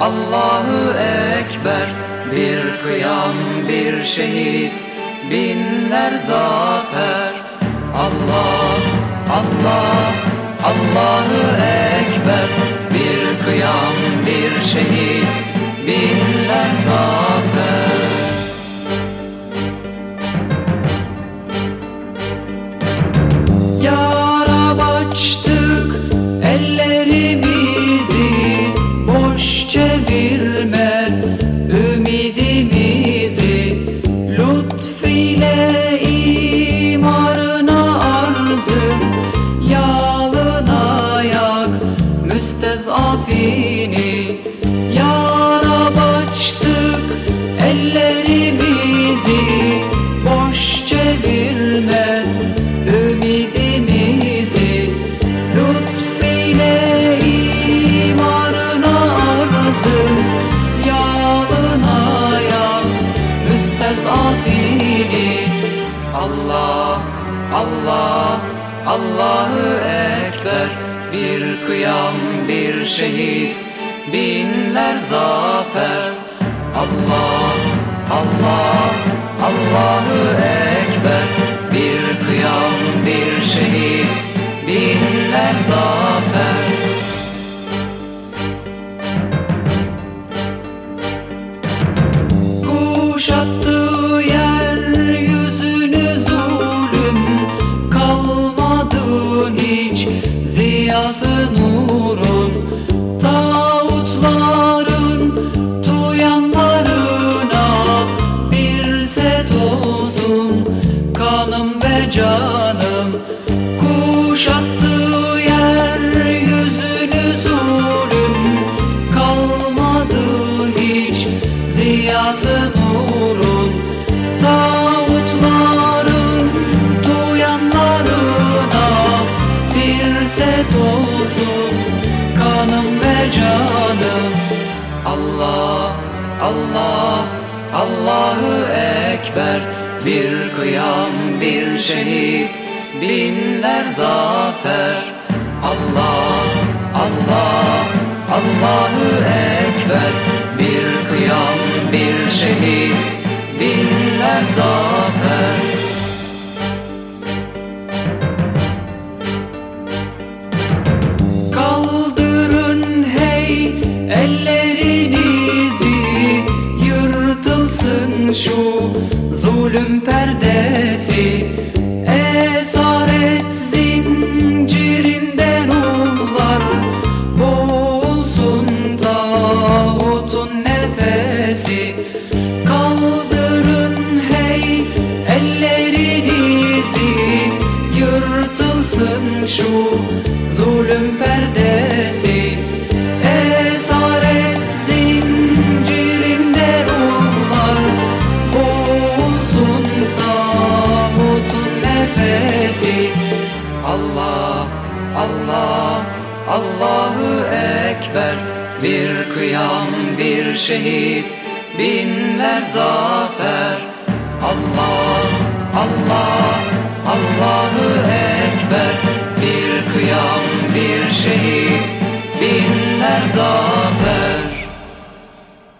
Allahu Ekber. Bir kıyam bir şehit Binler zafer. Allah Allah Allahu Ekber. Bir kıyam bir şehit Binler zafer. me Allah Allah Allahu Ekber. Bir kıyam bir şehit binler zafer. Allah Allah Allahu Ekber. Bir kıyam bir şehit binler zafer. Kuşattı ziyası nurun Tağutların duyanlarına Bir set olsun kanım ve canım Kuşattı kanım ve canım. Allah Allah Allahu Ekber. Bir kıyam bir şehit binler zafer. Allah Allah Allahu Ekber. Bir kıyam bir şehit binler zafer şu zulüm perdesi. Esaret zincirinden ruhlar Boğulsun tağutun nefesi. Kaldırın hey ellerinizi. Yırtılsın şu zulüm perdesi Allah Allah Allahu Ekber. Bir kıyam bir şehit binler zafer. Allah Allah Allahu Ekber. Bir kıyam bir şehit binler zafer